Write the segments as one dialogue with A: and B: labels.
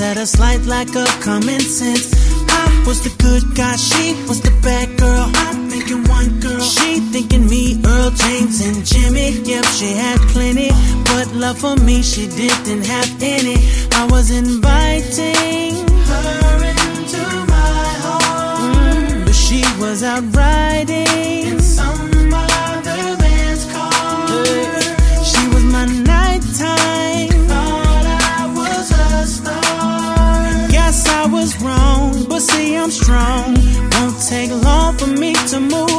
A: confidence. I just had a slight lack of common sense. I was the good guy, she was the bad girl. I'm thinking one girl, she thinking me, Earl James and Jimmy. Yep, she had plenty, but love for me she didn't have any. I was inviting her into my heart, but she was out riding take long for me to move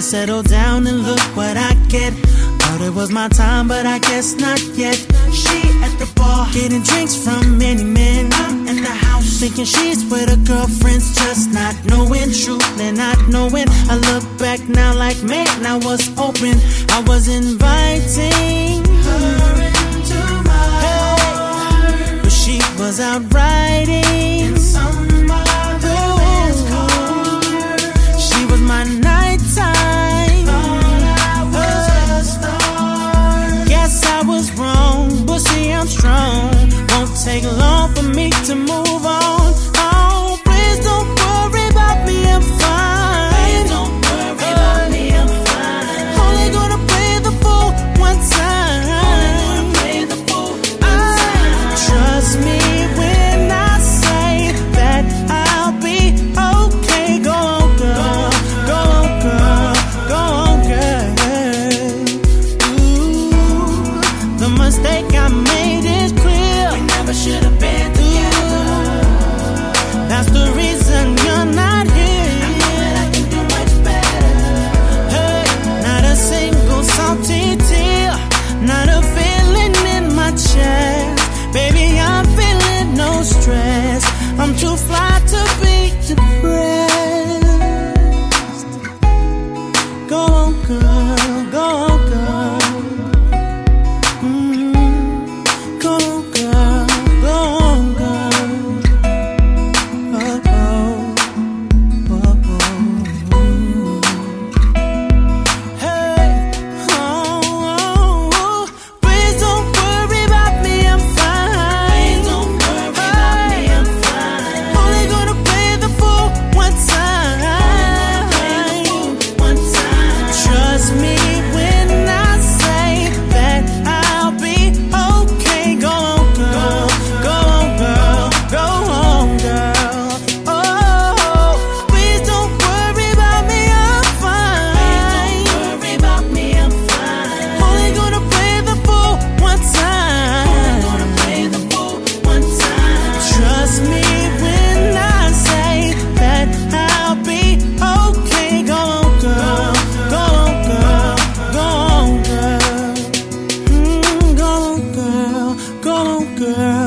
A: to settle down and look what I get. Thought it was my time, but I guess not yet. She at the bar, getting drinks from many men. I'm in the house, thinking she's with her girlfriends, just not knowing, truly not knowing. I look back now like, man, I was open. I was inviting her into my heart, but she was out I made is clear. We never should have been together. That's the reason you're not here. I know that I can do much better. Hey, not a single salty tear, not a feeling in my chest. Baby, I'm feeling no stress. I'm too fly to be depressed. Go on, girl, girl.